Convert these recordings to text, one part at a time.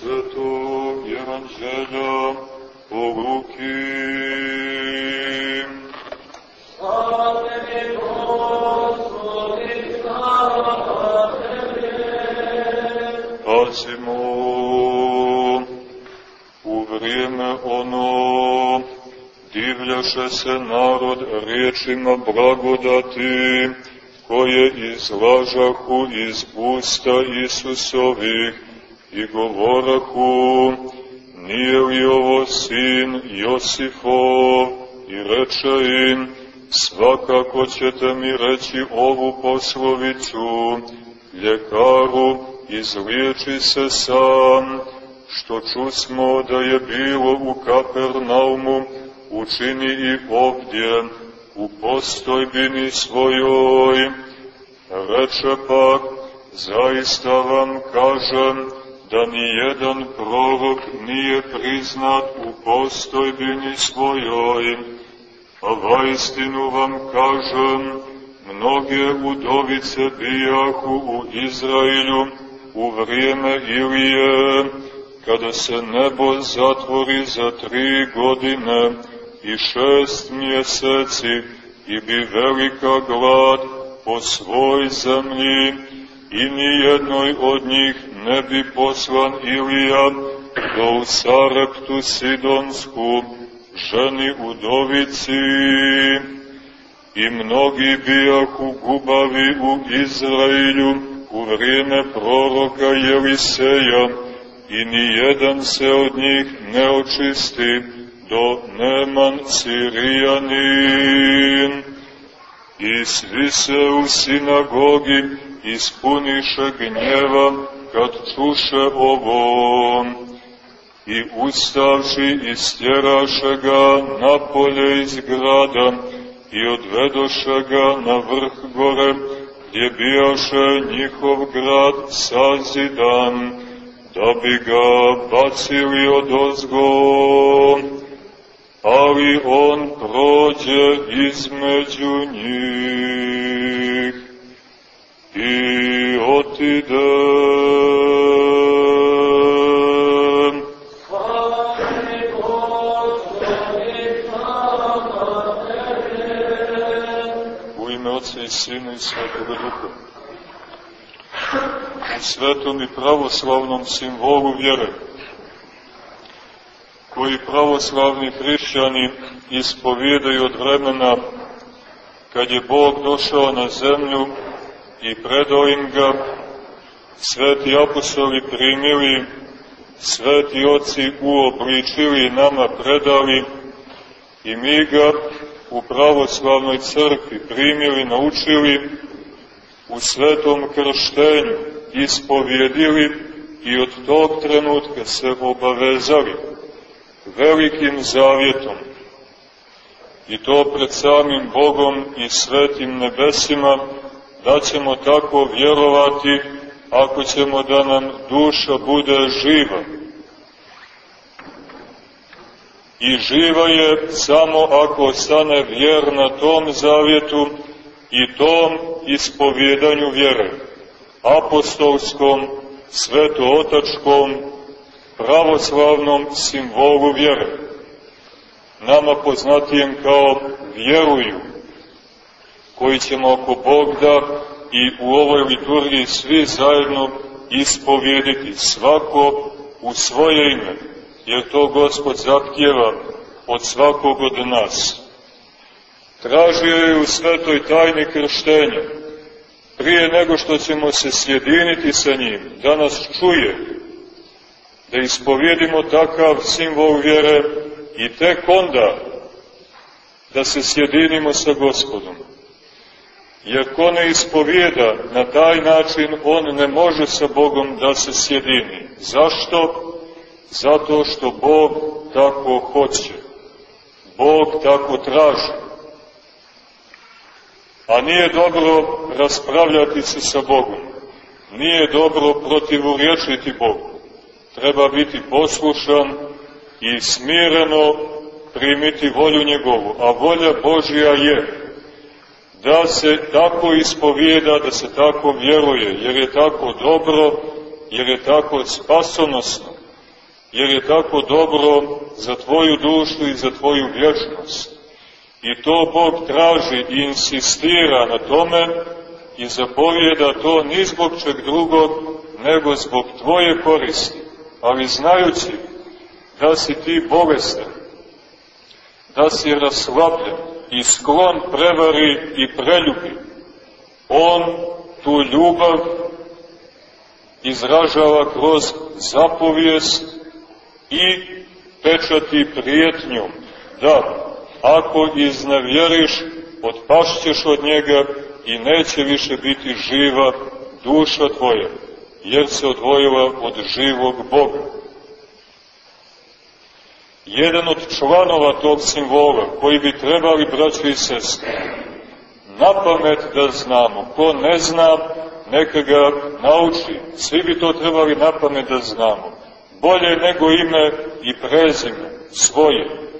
Svetog Evanđelja po Luki. Slava tebi, Gospodi, slava Pazimo u vrijeme ono divljaše se narod riječima blagodati koje izlažahu iz usta Isusovih i govorahu, nije li ovo sin Josifov, i reče im, svakako ćete mi reći ovu poslovicu, ljekaru izliječi se sam, što čusmo da je bilo u Kapernaumu, učini i ovdje, u postojbini svojoj. Reče pak, zaista vam kažem, da ni jedan prorok nije priznat u postojbini svojoj, a vaistinu vam kažem, mnoge udovice bijahu u Izraelju u vrijeme Ilije, kada se nebo zatvori za tri godine i šest mjeseci i bi velika glad po svoj zemlji i ni jednoj od njih ne bi poslan Ilija do u Sareptu Sidonsku, ženi udovici, i mnogi bijahu gubavi u Izraelju u vrijeme proroka Jeliseja, i ni jedan se od njih ne očisti do Neman Sirijanin. I svi se u sinagogi ispuniše gnjeva kad čuše ovo. I ustavši istjeraše ga napolje iz grada i odvedoše ga na vrh gore gdje bijaše njihov grad sazidan da bi ga bacili od ozgo ali on prođe između njih i otide. U ime Otca i Sina i Svetoga Duha. U svetom i pravoslavnom simbolu vjere, koji pravoslavni hrišćani ispovjedaju od vremena kad je Bog došao na zemlju i predao im ga, sveti apostoli primili, sveti oci uobličili nama predali i mi ga u pravoslavnoj crkvi primili, naučili, u svetom krštenju ispovjedili i od tog trenutka se obavezali velikim zavjetom. I to pred samim Bogom i svetim nebesima, da ćemo tako vjerovati ako ćemo da nam duša bude živa. I živa je samo ako ostane vjerna tom zavjetu i tom ispovjedanju vjere, apostolskom, svetootačkom, pravoslavnom simbolu vjere, nama poznatijem kao vjeruju, koji ćemo ako Bog da i u ovoj liturgiji svi zajedno ispovjediti, svako u svoje ime, jer to Gospod zahtjeva od svakog od nas. Tražio je u svetoj tajni krštenja, prije nego što ćemo se sjediniti sa njim, da nas čuje, da ispovjedimo takav simbol vjere i tek onda da se sjedinimo sa Gospodom. Jer ko ne ispovijeda na taj način, on ne može sa Bogom da se sjedini. Zašto? Zato što Bog tako hoće. Bog tako traži. A nije dobro raspravljati se sa Bogom. Nije dobro protivurječiti Bogu. Treba biti poslušan i smireno primiti volju njegovu. A volja Božja je da se tako ispovijeda, da se tako vjeruje, jer je tako dobro, jer je tako spasonosno, jer je tako dobro za tvoju dušu i za tvoju vječnost. I to Bog traži i insistira na tome i zapovijeda to ni zbog čeg drugog, nego zbog tvoje koristi. Ali znajući da si ti bolestan, da si raslabljen i sklon prevari i preljubi, on tu ljubav izražava kroz zapovijest i pečati prijetnjom. Da, ako iznavjeriš, otpašćeš od njega i neće više biti živa duša tvoja, jer se odvojila od živog Boga. Jedan od članova tog simbola, koji bi trebali, braći i sestre, na pamet da znamo, ko ne zna, neka ga nauči, svi bi to trebali na pamet da znamo, bolje nego ime i prezime svoje,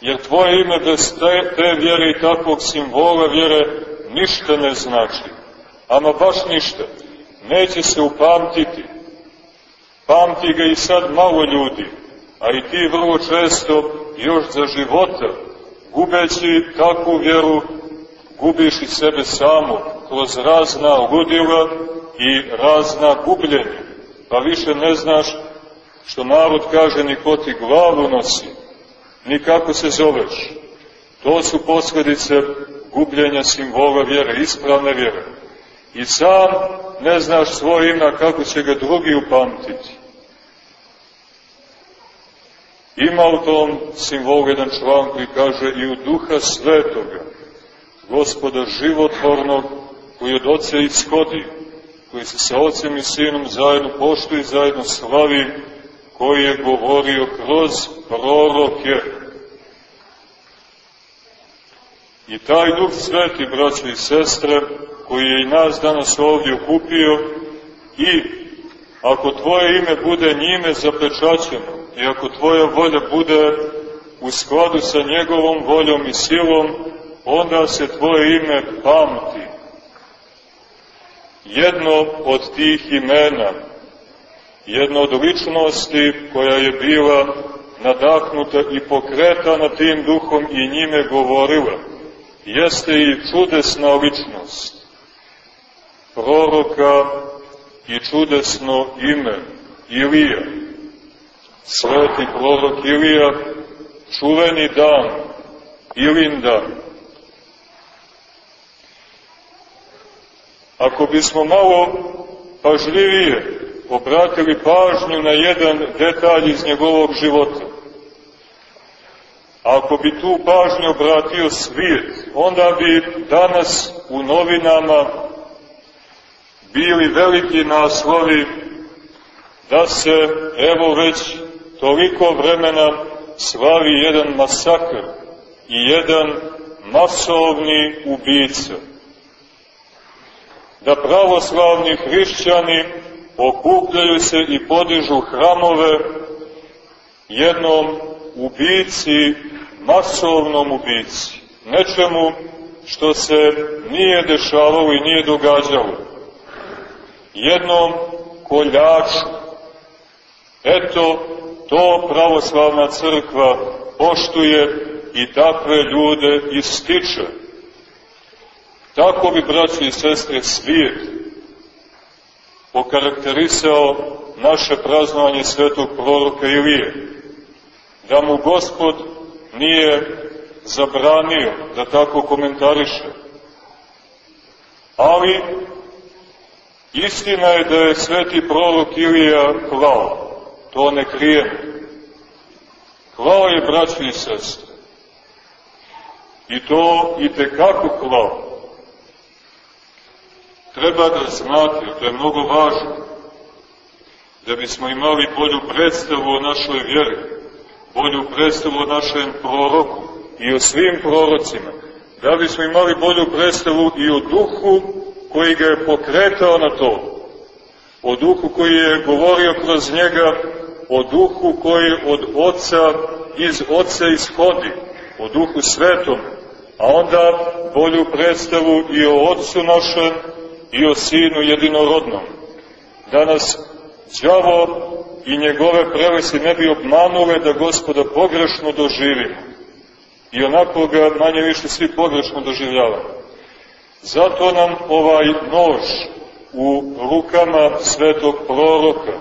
jer tvoje ime bez te, te vjere i takvog simbola vjere ništa ne znači. Ama baš ništa. Neće se upamtiti. Pamti ga i sad malo ljudi, a i ti vrlo često još za života, gubeći takvu vjeru, gubiš i sebe samo kroz razna ludila i razna gubljenja. Pa više ne znaš što narod kaže ni ko ti glavu nosi, ni kako se zoveš. To su posledice gubljenja simbola vjere, ispravne vjere. I sam ne znaš svoje ime, kako će ga drugi upamtiti. Ima u tom simbolu jedan član koji kaže i u duha svetoga, gospoda životvornog, koji od oca ishodi, koji se sa ocem i sinom zajedno poštuje zajedno slavi, koji je govorio kroz proroke. I taj duh sveti, braće i sestre, koji je i nas danas ovdje okupio i ako tvoje ime bude njime zapečaćeno i ako tvoja volja bude u skladu sa njegovom voljom i silom, onda se tvoje ime pamti. Jedno od tih imena jedna od ličnosti koja je bila nadahnuta i pokretana tim duhom i njime govorila, jeste i čudesna ličnost proroka i čudesno ime Ilija. Sveti prorok Ilija, čuveni dan, Ilin dan. Ako bismo malo pažljivije obratili pažnju na jedan detalj iz njegovog života. Ako bi tu pažnju obratio svijet, onda bi danas u novinama bili veliki naslovi da se, evo već toliko vremena, slavi jedan masakr i jedan masovni ubica. Da pravoslavni hrišćani okupljaju se i podižu hramove jednom ubici, masovnom ubici, nečemu što se nije dešavalo i nije događalo, jednom koljaču. Eto, to pravoslavna crkva poštuje i takve ljude ističe. Tako bi, braći i sestre, svijet okarakterisao naše praznovanje svetog proroka Ilije, da mu gospod nije zabranio da tako komentariše. Ali istina je da je sveti prorok Ilija klao, to ne krije. Klao je braći i. I to i tekako klao treba da znate, to je mnogo važno, da bismo imali bolju predstavu o našoj vjeri, bolju predstavu o našem proroku i o svim prorocima, da bismo imali bolju predstavu i o duhu koji ga je pokretao na to, o duhu koji je govorio kroz njega, o duhu koji od oca, iz oca ishodi, o duhu svetom, a onda bolju predstavu i o ocu našem, i o Sinu jedinorodnom. Da nas đavo i njegove prelesi ne bi obmanule da gospoda pogrešno doživimo. I onako ga manje više svi pogrešno doživljavamo. Zato nam ovaj nož u rukama svetog proroka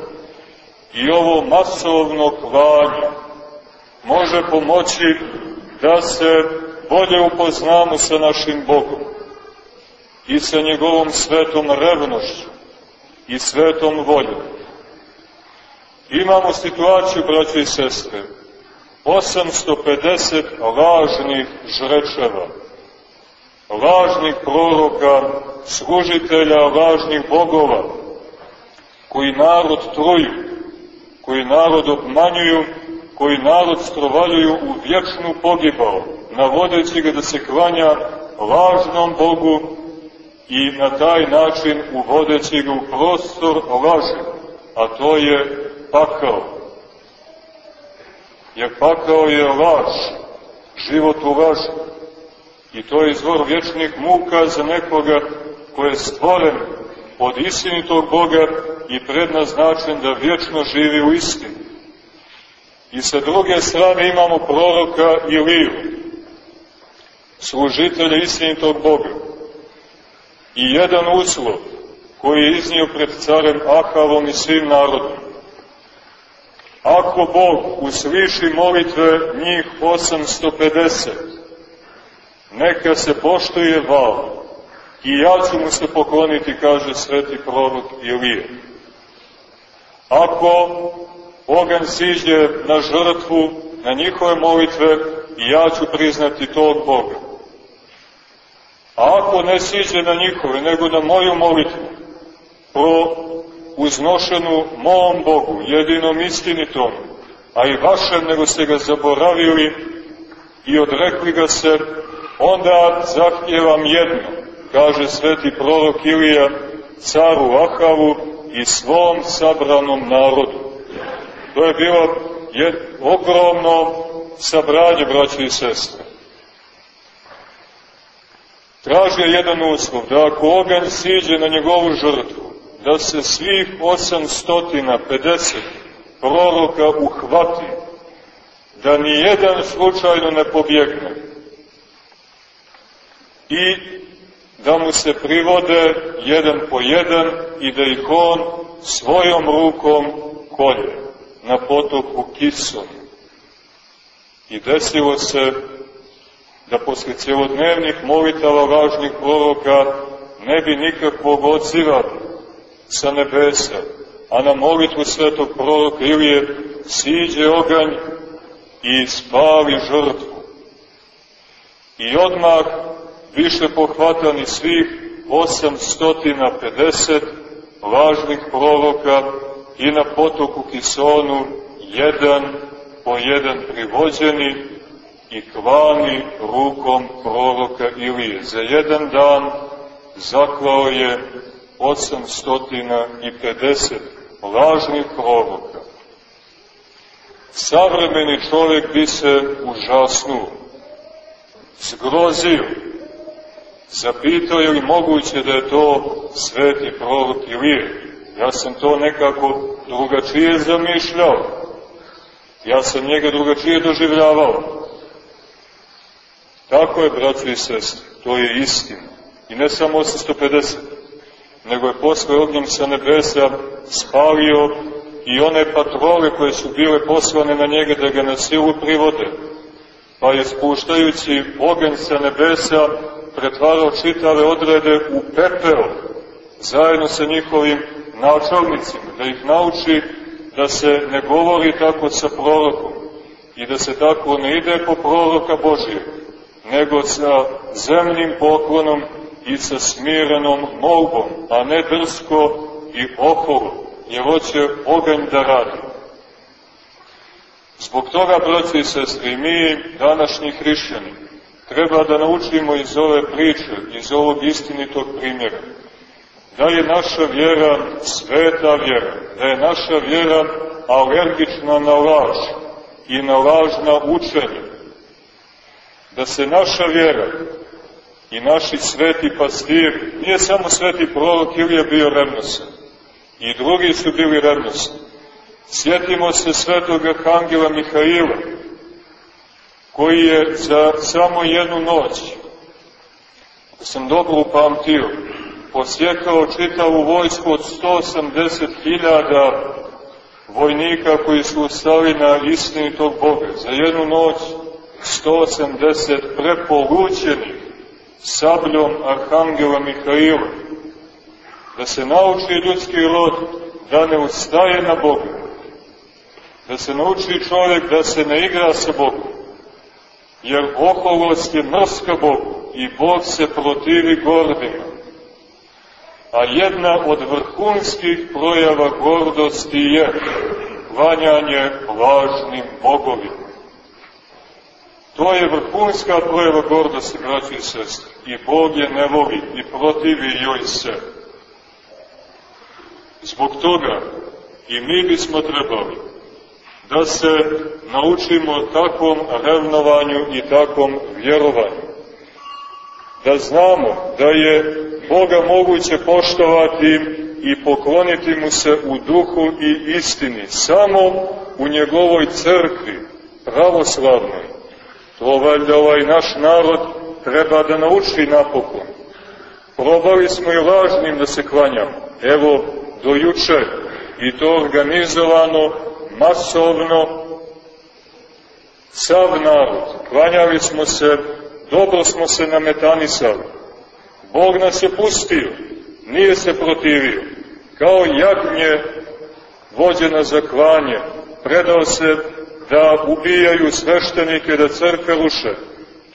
i ovo masovno klanje može pomoći da se bolje upoznamo sa našim Bogom i sa njegovom svetom revnošću i svetom voljom. Imamo situaciju, braći i sestre, 850 lažnih žrečeva, lažnih proroka, služitelja lažnih bogova, koji narod truju, koji narod obmanjuju, koji narod strovaljuju u vječnu pogibao, navodeći ga da se klanja lažnom Bogu i na taj način uvodeći ga u prostor laži, a to je pakao. Jer pakao je laž, život u laži. I to je izvor vječnih muka za nekoga ko je stvoren od istinitog Boga i prednaznačen da vječno živi u istini. I sa druge strane imamo proroka Iliju, služitelja istinitog Boga. I jedan uslov koji je iznio pred carem Ahavom i svim narodom. Ako Bog usliši molitve njih 850, neka se poštuje val i ja ću mu se pokloniti, kaže sveti prorok Ilije. Ako ogan siđe na žrtvu, na njihove molitve, i ja ću priznati tog Boga. A ako ne siđe na njihove, nego na moju molitvu, pro uznošenu mom Bogu, jedinom istinitom, a i vašem, nego ste ga zaboravili i odrekli ga se, onda zahtjevam jedno, kaže sveti prorok Ilija, caru Ahavu i svom sabranom narodu. To je bilo je ogromno sabranje, braće i sestre. Tražio jedan uslov, da ako ogan siđe na njegovu žrtvu, da se svih 850 proroka uhvati, da ni jedan slučajno ne pobjegne i da mu se privode jedan po jedan i da ih on svojom rukom kolje na potoku Kison. I desilo se da posle cijelodnevnih molitava važnih proroka ne bi nikakvog odziva sa nebesa, a na molitvu svetog proroka Ilije siđe oganj i spali žrtvu. I odmah više pohvatani svih 850 važnih proroka i na potoku Kisonu jedan po jedan privođeni i klani rukom proroka Ilije. Za jedan dan zaklao je 850 lažnih proroka. Savremeni čovjek bi se užasnuo, zgrozio, zapitao je li moguće da je to sveti prorok Ilije. Ja sam to nekako drugačije zamišljao. Ja sam njega drugačije doživljavao. Tako je, braći i sestri, to je istina. I ne samo 850, nego je posle ognjem sa nebesa spalio i one patrole koje su bile poslane na njega da ga na silu privode. Pa je spuštajući ogen sa nebesa pretvarao čitave odrede u pepeo, zajedno sa njihovim načalnicima, da ih nauči da se ne govori tako sa prorokom i da se tako ne ide po proroka Božije, nego sa zemnim poklonom i sa smirenom molbom, a ne drsko i oholo, jer hoće oganj da radi. Zbog toga, braći i sestri, mi, današnji hrišćani, treba da naučimo iz ove priče, iz ovog istinitog primjera, da je naša vjera sveta vjera, da je naša vjera alergična na laž i na lažna učenja, da se naša vjera i naši sveti pastir, nije samo sveti prorok Ilija bio revnosan, i drugi su bili revnosni, Sjetimo se svetog Arhangela Mihaila, koji je za samo jednu noć, ako sam dobro upamtio, posjekao čitavu vojsku od 180.000 vojnika koji su ustali na istinitog Boga. Za jednu noć 180 prepolućenih sabljom Arhangela Mihaila. Da se nauči ljudski rod da ne ustaje na Boga. Da se nauči čovjek da se ne igra sa Bogom. Jer oholost je mrska Bogu i Bog se protivi gordima. A jedna od vrhunskih projava gordosti je klanjanje lažnim bogovima. To je vrhunska projava gordosti, braći i sestri. I Bog je ne voli i protivi joj se. Zbog toga i mi bismo trebali da se naučimo takvom revnovanju i takvom vjerovanju. Da znamo da je Boga moguće poštovati i pokloniti mu se u duhu i istini, samo u njegovoj crkvi, pravoslavnoj. To valjda ovaj naš narod treba da nauči napokon. Probali smo i lažnim da se klanjamo. Evo, do juče, i to organizovano, masovno, sav narod. Klanjali smo se, dobro smo se nametanisali. Bog nas je pustio, nije se protivio. Kao jagnje vođena za klanje, predao se da ubijaju sveštenike, da crkve ruše.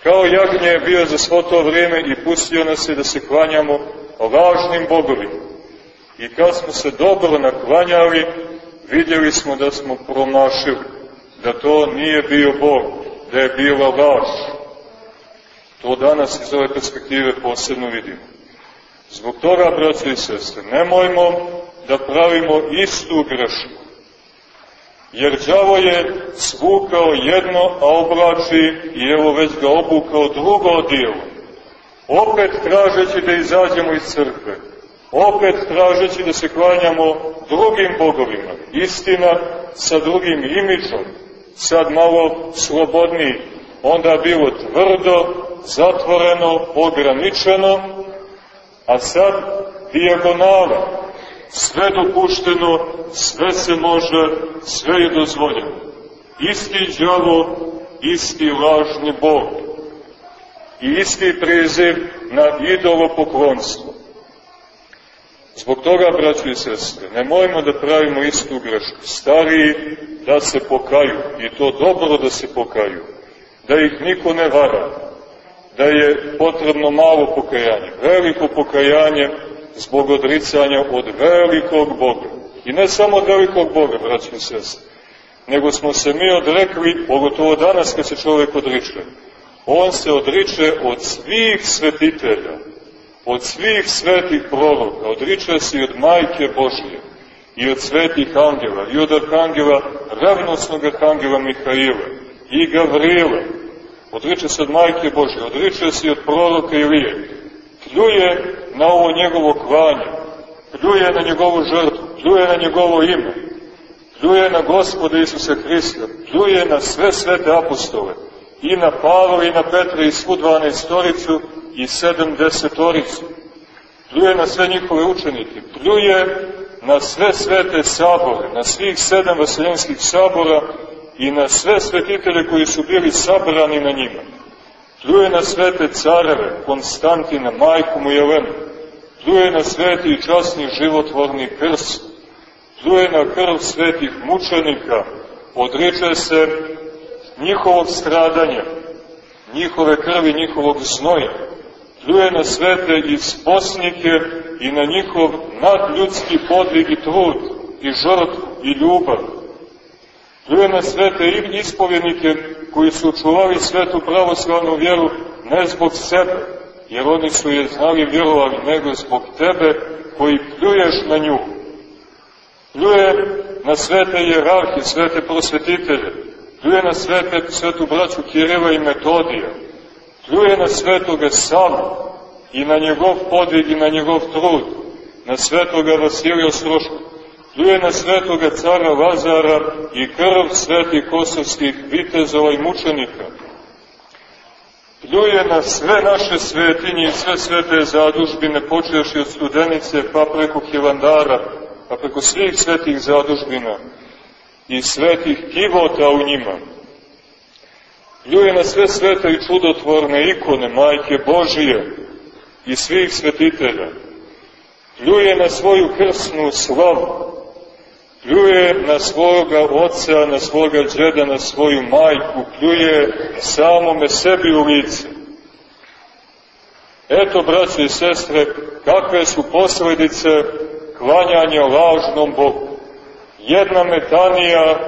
Kao jagnje je bio za svo to vrijeme i pustio nas je da se klanjamo lažnim bogovima. I kad smo se dobro naklanjali, vidjeli smo da smo promašili, da to nije bio Bog, da je bila laž. To danas iz ove perspektive posebno vidimo. Zbog toga, braće i sestre, nemojmo da pravimo istu grešku. Jer đavo je svukao jedno, a oblači i evo već ga obukao drugo dijelo. Opet tražeći da izađemo iz crkve, opet tražeći da se klanjamo drugim bogovima. Istina sa drugim imidžom, sad malo slobodniji, onda bilo tvrdo, zatvoreno, ograničeno, a sad dijagonala, sve dopušteno, sve se može, sve je dozvoljeno. Isti džavo, isti lažni Bog i isti priziv na idolo poklonstvo. Zbog toga, braći i sestre, nemojmo da pravimo istu grešku. Stariji da se pokaju, i to dobro da se pokaju, da ih niko ne vara, da je potrebno malo pokajanje, veliko pokajanje zbog odricanja od velikog Boga. I ne samo od velikog Boga, braći i nego smo se mi odrekli, pogotovo danas kad se čovjek odriče, on se odriče od svih svetitelja, od svih svetih proroka, odriče se i od majke Božije, i od svetih angela, i od arhangela, ravnosnog arhangela Mihaila, i Gavrila, odriče se od majke Božije, odriče se i od proroka Ilije, pljuje na ovo njegovo klanje, pljuje na njegovu žrtvu, pljuje na njegovo ime, pljuje na gospoda Isusa Hrista, pljuje na sve svete apostole, i na Pavla i na Petra i svu dvanaestoricu i sedamdesetoricu. Pljuje na sve njihove učenike, pljuje na sve svete sabore, na svih sedam vaseljenskih sabora i na sve svetitelje koji su bili sabrani na njima. Pljuje na svete careve, Konstantina, majku mu Jelenu, pljuje na sveti i časni životvorni krst, pljuje na krv svetih mučenika, odriče se njihovog stradanja, njihove krvi, njihovog znoja, pljuje na svete isposnike i na njihov nadljudski podvig i trud, i žrtvu, i ljubav. Pljuje na svete ispovjednike koji su čuvali svetu pravoslavnu vjeru ne zbog sebe, jer oni su je znali vjerovali, nego zbog tebe koji pljuješ na nju. Pljuje na svete jerarhije, svete prosvetitelje, pljuje na svete, svetu braću Kirila i Metodija, pljuje na svetoga Savu i na njegov podvig i na njegov trud, na svetoga Vasilija Stroška, pljuje na svetoga cara Lazara i krv svetih kosovskih vitezova i mučenika, pljuje na sve naše svetinje i sve svete zadužbine, počeši od studenice pa preko Hilandara, pa preko svih svetih zadužbina i svetih kivota u njima. Pljuje na sve svete i čudotvorne ikone Majke Božije i svih svetitelja. Pljuje na svoju krsnu slavu, pljuje na svoga oca, na svoga džeda, na svoju majku, pljuje samome sebi u lice. Eto, braće i sestre, kakve su posledice klanjanja lažnom Bogu. Jedna metanija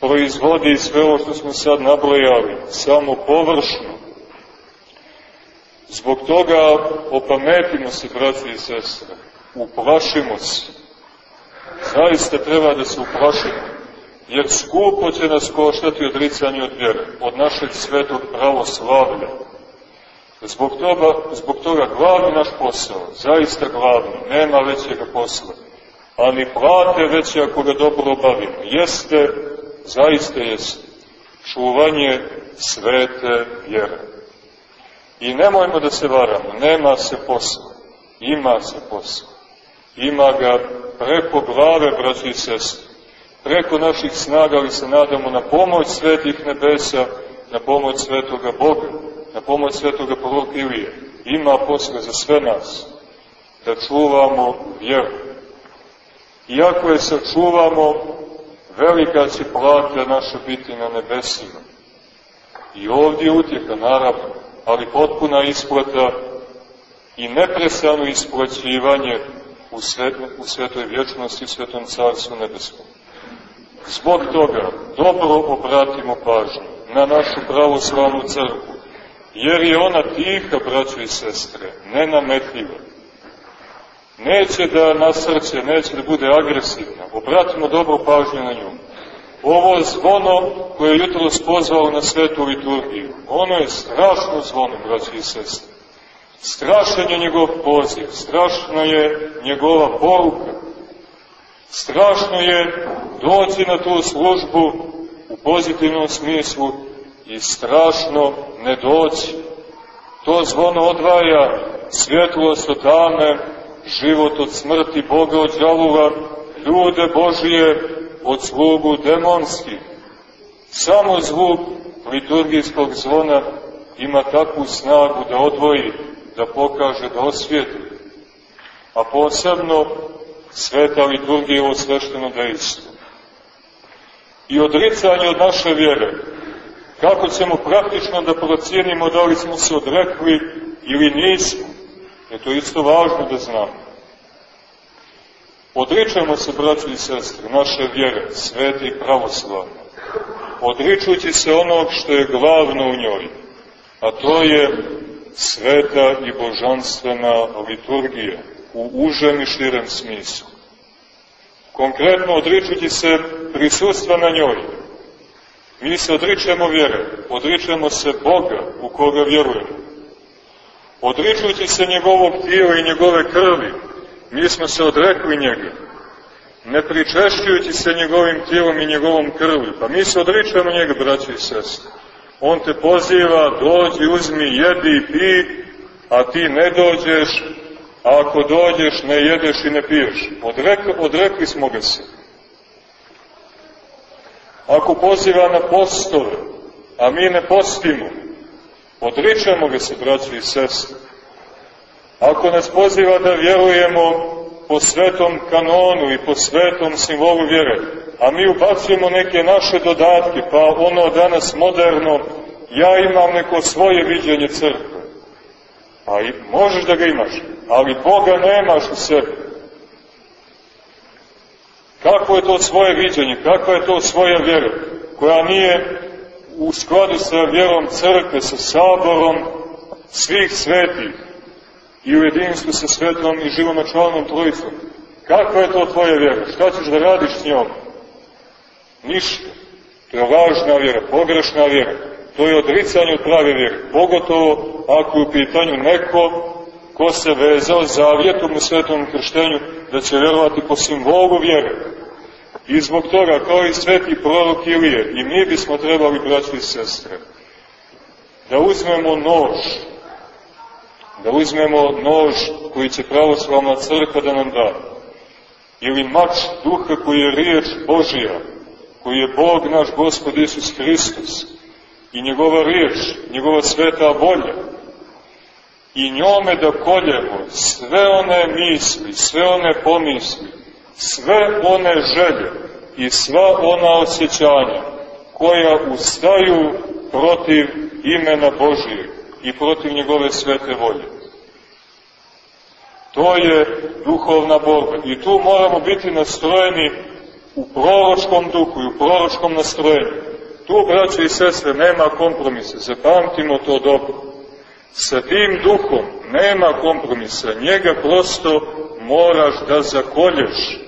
proizvodi sve ovo što smo sad nabrojali, samo površno. Zbog toga opametimo se, braće i sestre, uplašimo se zaista treba da se uplašimo, jer skupo će nas koštati odricanje od vjere, od našeg svetog pravoslavlja. Zbog toga, zbog toga glavni naš posao, zaista glavni, nema većega posla, a ni plate veće ako ga dobro obavimo, jeste, zaista jeste, čuvanje svete vjere. I nemojmo da se varamo, nema se posla, ima se posla. Ima ga preko glave, braći i sestri. Preko naših snaga, ali se nadamo na pomoć svetih nebesa, na pomoć svetoga Boga, na pomoć svetoga proroka Ilije. Ima posle za sve nas da čuvamo vjeru. Iako je sačuvamo, velika će plata naša biti na nebesima. I ovdje utjeka, naravno, ali potpuna isplata i nepresano isplaćivanje u, svet, u svetoj vječnosti, u svetom carstvu nebeskom. Zbog toga dobro obratimo pažnju na našu pravoslavnu crkvu, jer je ona tiha, braćo i sestre, nenametljiva. Neće da nasrće, neće da bude agresivna. Obratimo dobro pažnju na nju. Ovo zvono koje je jutro spozvalo na svetu liturgiju, ono je strašno zvono, braći i sestre. Strašan je njegov poziv, strašno je njegova poruka, strašno je doći na tu službu u pozitivnom smislu i strašno ne doći. To zvono odvaja svjetlost od tame, život od smrti, Boga od džaluva, ljude Božije od slugu demonskih. Samo zvuk liturgijskog zvona ima takvu snagu da odvoji da pokaže, da osvijeti. A posebno sveta liturgija ovo svešteno dejstvo. I odricanje od naše vjere. Kako ćemo praktično da procijenimo da li smo se odrekli ili nismo. Je to isto važno da znamo. Odričemo se, braći i sestre, naše vjere, sveti i pravoslavne, odričujući se onog što je glavno u njoj, a to je sveta i božanstvena liturgija u užem i širem smislu. Konkretno odričući se prisustva na njoj, mi se odričemo vjere, odričemo se Boga u koga vjerujemo. Odričujući se njegovog tijela i njegove krvi, mi smo se odrekli njega. Ne pričešćujući se njegovim tijelom i njegovom krvi, pa mi se odričemo njega, braći i sestri. On te poziva, dođi, uzmi, jedi, pi, a ti ne dođeš, a ako dođeš ne jedeš i ne piješ. Odrekli, odrekli smo ga se. Ako poziva na postove, a mi ne postimo, odričemo ga se, braći i sestri. Ako nas poziva da vjerujemo po svetom kanonu i po svetom simbolu vjere, a mi ubacujemo neke naše dodatke, pa ono danas moderno, ja imam neko svoje viđenje crkve. Pa i možeš da ga imaš, ali Boga nemaš u sebi. Kako je to svoje viđenje, kakva je to svoja vjera, koja nije u skladu sa vjerom crkve, sa saborom svih svetih i u jedinstvu sa svetom i živonačalnom trojicom. Kakva je to tvoja vjera? Šta ćeš da radiš s njom? Ništa. To je lažna vjera, pogrešna vjera. To je odricanje od prave vjere. Pogotovo ako je u pitanju neko ko se vezao zavjetom u svetom krštenju, da će vjerovati po simbolu vjere. I zbog toga, kao i sveti prorok Ilije, i mi bismo trebali, braći i sestre, da uzmemo nož, da uzmemo nož koji će pravoslavna crkva da nam da, ili mač duha koji je riječ Božija, koji je Bog naš Gospod Isus Hristos, i njegova riječ, njegova sveta volja, i njome da koljemo sve one misli, sve one pomisli, sve one želje i sva ona osjećanja koja ustaju protiv imena Božije i protiv njegove svete volje. To je duhovna borba i tu moramo biti nastrojeni u proročkom duhu i u proročkom nastrojenju. Tu, braće i sestre, nema kompromisa, zapamtimo to dobro. Sa tim duhom nema kompromisa, njega prosto moraš da zakolješ.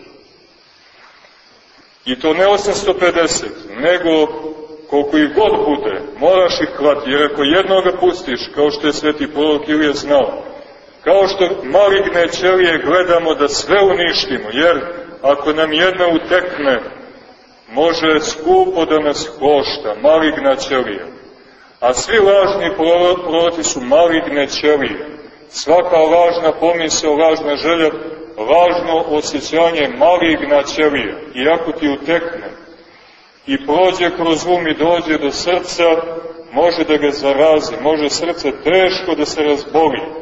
I to ne 850, nego koliko ih god bude, moraš ih hvati, jer ako jednoga pustiš, kao što je sveti prorok Ilije znao, kao što maligne ćelije gledamo da sve uništimo, jer ako nam jedna utekne, može skupo da nas košta, maligna ćelija. A svi lažni proroci su maligne ćelije. Svaka lažna pomisla, lažna želja, lažno osjećanje maligna ćelija. I ako ti utekne i prođe kroz um i dođe do srca, može da ga zarazi, može srce teško da se razboli.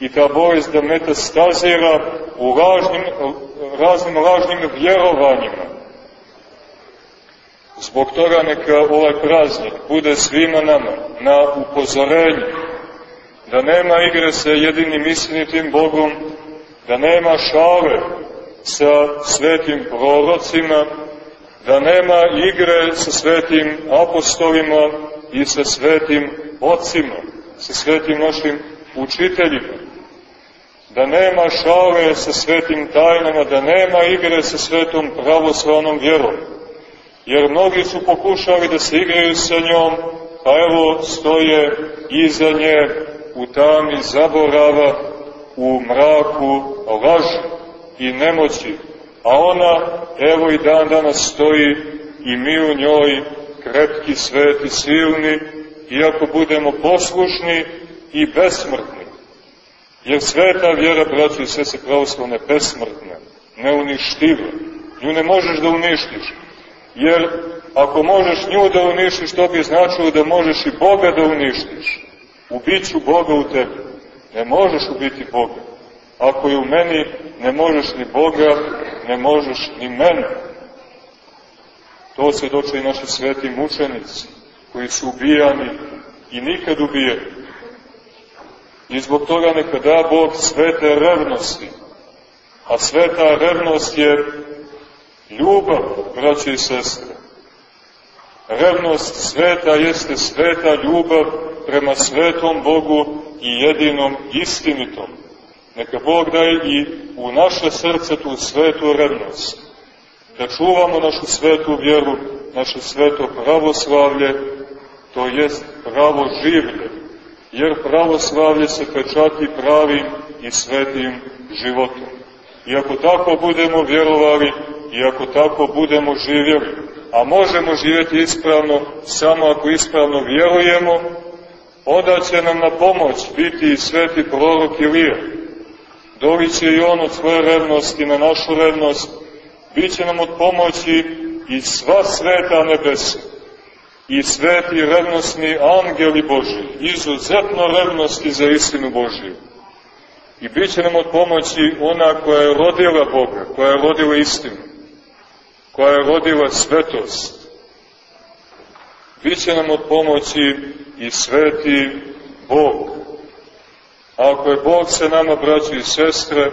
I ta bolest da metastazira u lažnim, raznim lažnim vjerovanjima. Zbog toga neka ovaj praznik bude svima nama na upozorenju, da nema igre sa jedinim istinitim Bogom, da nema šale sa svetim prorocima, da nema igre sa svetim apostolima i sa svetim ocima, sa svetim našim učiteljima, da nema šale sa svetim tajnama, da nema igre sa svetom pravoslavnom vjerom, jer mnogi su pokušali da se igraju sa njom, pa evo stoje iza nje u tami zaborava, u mraku laži i nemoći, a ona evo i dan danas stoji i mi u njoj krepki, sveti, silni, iako budemo poslušni i besmrtni. Jer sveta vjera, braći i sve se pravoslavne, besmrtna, neuništiva. Nju ne možeš da uništiš. Jer ako možeš nju da uništiš, to bi značilo da možeš i Boga da uništiš. U biću Boga u tebi. Ne možeš ubiti Boga. Ako je u meni, ne možeš ni Boga, ne možeš ni mene. To se doče i naši sveti mučenici, koji su ubijani i nikad ubijeni. I zbog toga neka da Bog svete revnosti. A sveta revnost je ljubav, braće i sestre. Revnost sveta jeste sveta ljubav prema svetom Bogu i jedinom istinitom. Neka Bog daje i u naše srce tu svetu revnost. Da čuvamo našu svetu vjeru, naše sveto pravoslavlje, to jest pravo življe, jer pravoslavlje se pečati pravim i svetim životom. I ako tako budemo vjerovali, i ako tako budemo živjeli, a možemo živjeti ispravno samo ako ispravno vjerujemo, onda će nam na pomoć biti i sveti prorok Ilija. Doviće i on od svoje revnosti na našu revnost, bit će nam od pomoći i sva sveta nebesa, i sveti revnosni angeli Boži, izuzetno revnosti za istinu Božiju. I bit će nam od pomoći ona koja je rodila Boga, koja je rodila istinu, koja je rodila svetost. Biće nam od pomoći i sveti Bog. A ako je Bog sa nama, braći i sestre,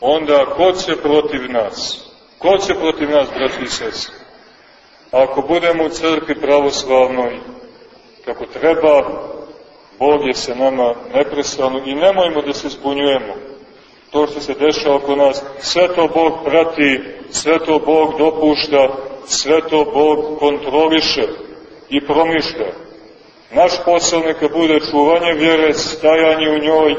onda ko će protiv nas? Ko će protiv nas, braći i sestre? Ako budemo u crkvi pravoslavnoj, kako treba, Bog je sa nama neprestano i nemojmo da se zbunjujemo. To što se dešava oko nas, sve to Bog prati, sve to Bog dopušta, sve to Bog kontroliše i promišlja. Naš posao neka bude čuvanje vjere, stajanje u njoj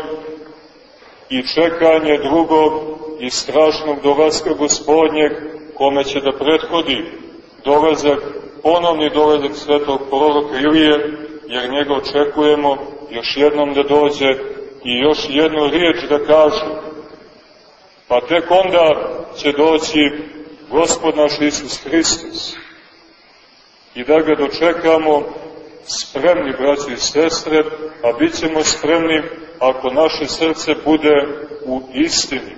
i čekanje drugog i strašnog dolaska gospodnjeg kome će da prethodi dolazak, ponovni dolazak svetog proroka Ilije, jer njega očekujemo još jednom da dođe i još jednu riječ da kaže. Pa tek onda će doći Gospod naš Isus Hristos i da ga dočekamo spremni, braći i sestre, a bit ćemo spremni ako naše srce bude u istini,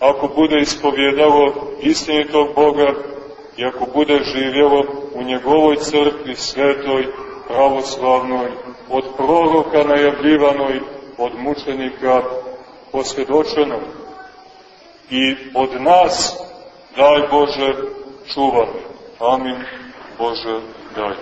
ako bude ispovjedalo istinitog Boga i ako bude živjelo u njegovoj crkvi svetoj, pravoslavnoj, od proroka najavljivanoj, od mučenika posvjedočenom. I od nas, daj Bože, čuvanje. Amin. Bože, daj.